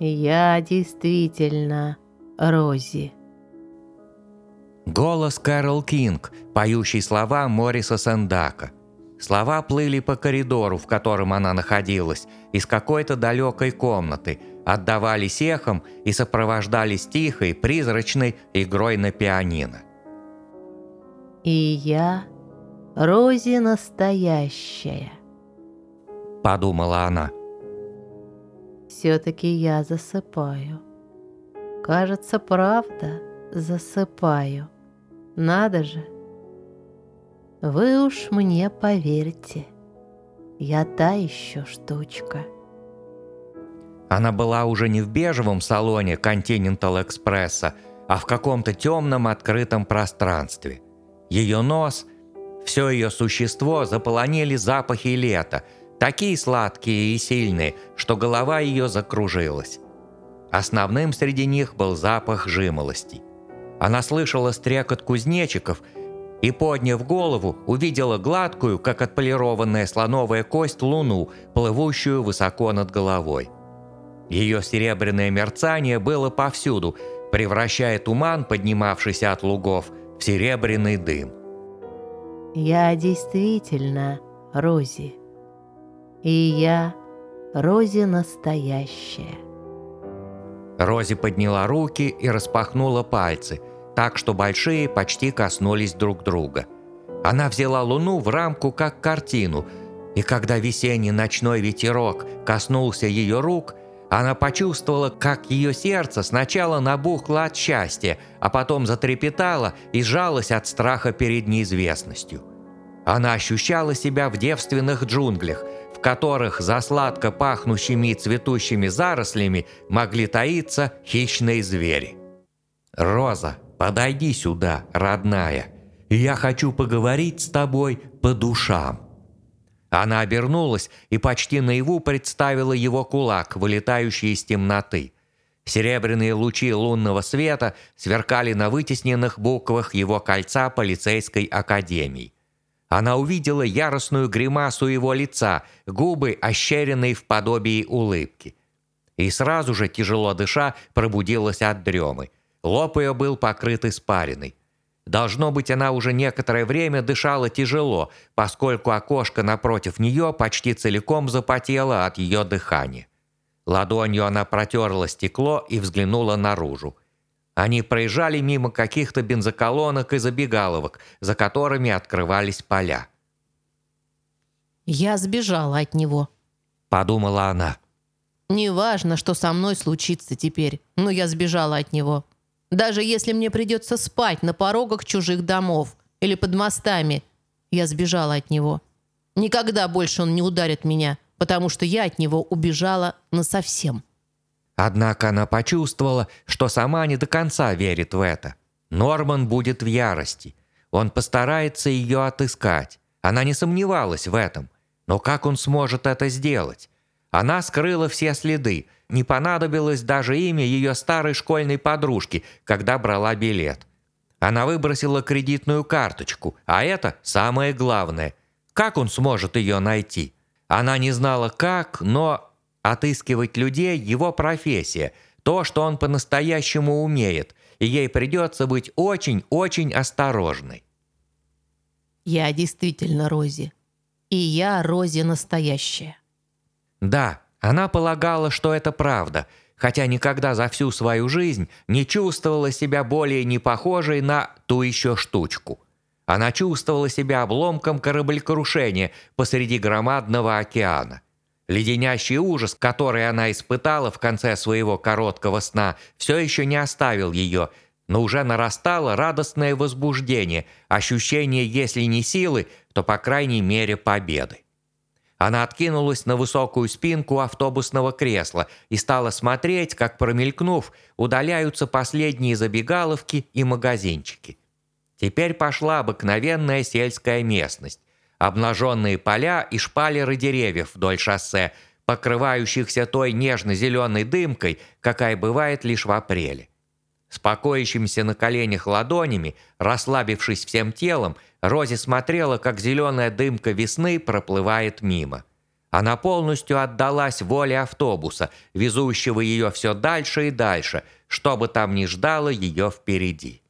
Я действительно Рози. Голос Кэрол Кинг, поющий слова Мориса Сендака. Слова плыли по коридору, в котором она находилась, из какой-то далекой комнаты, отдавались эхом и сопровождались тихой, призрачной игрой на пианино. И я Рози настоящая. Подумала она. Все-таки я засыпаю. Кажется, правда, засыпаю. Надо же. Вы уж мне поверьте, я та еще штучка. Она была уже не в бежевом салоне Continental Экспресса, а в каком-то темном открытом пространстве. Ее нос, все ее существо заполонили запахи лета, такие сладкие и сильные, что голова ее закружилась. Основным среди них был запах жимолости. Она слышала стрекот кузнечиков и, подняв голову, увидела гладкую, как отполированная слоновая кость, луну, плывущую высоко над головой. Ее серебряное мерцание было повсюду, превращая туман, поднимавшийся от лугов, в серебряный дым. «Я действительно Рози. И я Рози настоящая». Рози подняла руки и распахнула пальцы, так что большие почти коснулись друг друга. Она взяла луну в рамку как картину, и когда весенний ночной ветерок коснулся ее рук, она почувствовала, как ее сердце сначала набухло от счастья, а потом затрепетало и сжалось от страха перед неизвестностью. Она ощущала себя в девственных джунглях, в которых за сладко пахнущими и цветущими зарослями могли таиться хищные звери. «Роза, подойди сюда, родная. Я хочу поговорить с тобой по душам». Она обернулась и почти наяву представила его кулак, вылетающий из темноты. Серебряные лучи лунного света сверкали на вытесненных буквах его кольца полицейской академии. Она увидела яростную гримасу его лица, губы, ощеренные в подобии улыбки. И сразу же, тяжело дыша, пробудилась от дремы. Лоб ее был покрыт испариной. Должно быть, она уже некоторое время дышала тяжело, поскольку окошко напротив нее почти целиком запотело от ее дыхания. Ладонью она протерла стекло и взглянула наружу. Они проезжали мимо каких-то бензоколонок и забегаловок, за которыми открывались поля. «Я сбежала от него», — подумала она. «Неважно, что со мной случится теперь, но я сбежала от него. Даже если мне придется спать на порогах чужих домов или под мостами, я сбежала от него. Никогда больше он не ударит меня, потому что я от него убежала насовсем». Однако она почувствовала, что сама не до конца верит в это. Норман будет в ярости. Он постарается ее отыскать. Она не сомневалась в этом. Но как он сможет это сделать? Она скрыла все следы. Не понадобилось даже имя ее старой школьной подружки, когда брала билет. Она выбросила кредитную карточку, а это самое главное. Как он сможет ее найти? Она не знала как, но Отыскивать людей – его профессия, то, что он по-настоящему умеет, и ей придется быть очень-очень осторожной. Я действительно Рози. И я Рози настоящая. Да, она полагала, что это правда, хотя никогда за всю свою жизнь не чувствовала себя более не похожей на ту еще штучку. Она чувствовала себя обломком кораблекрушения посреди громадного океана. Леденящий ужас, который она испытала в конце своего короткого сна, все еще не оставил ее, но уже нарастало радостное возбуждение, ощущение, если не силы, то, по крайней мере, победы. Она откинулась на высокую спинку автобусного кресла и стала смотреть, как, промелькнув, удаляются последние забегаловки и магазинчики. Теперь пошла обыкновенная сельская местность, Обнаженные поля и шпалеры деревьев вдоль шоссе, покрывающихся той нежно-зеленой дымкой, какая бывает лишь в апреле. Спокоящимся на коленях ладонями, расслабившись всем телом, Рози смотрела, как зеленая дымка весны проплывает мимо. Она полностью отдалась воле автобуса, везущего ее все дальше и дальше, что бы там ни ждало ее впереди.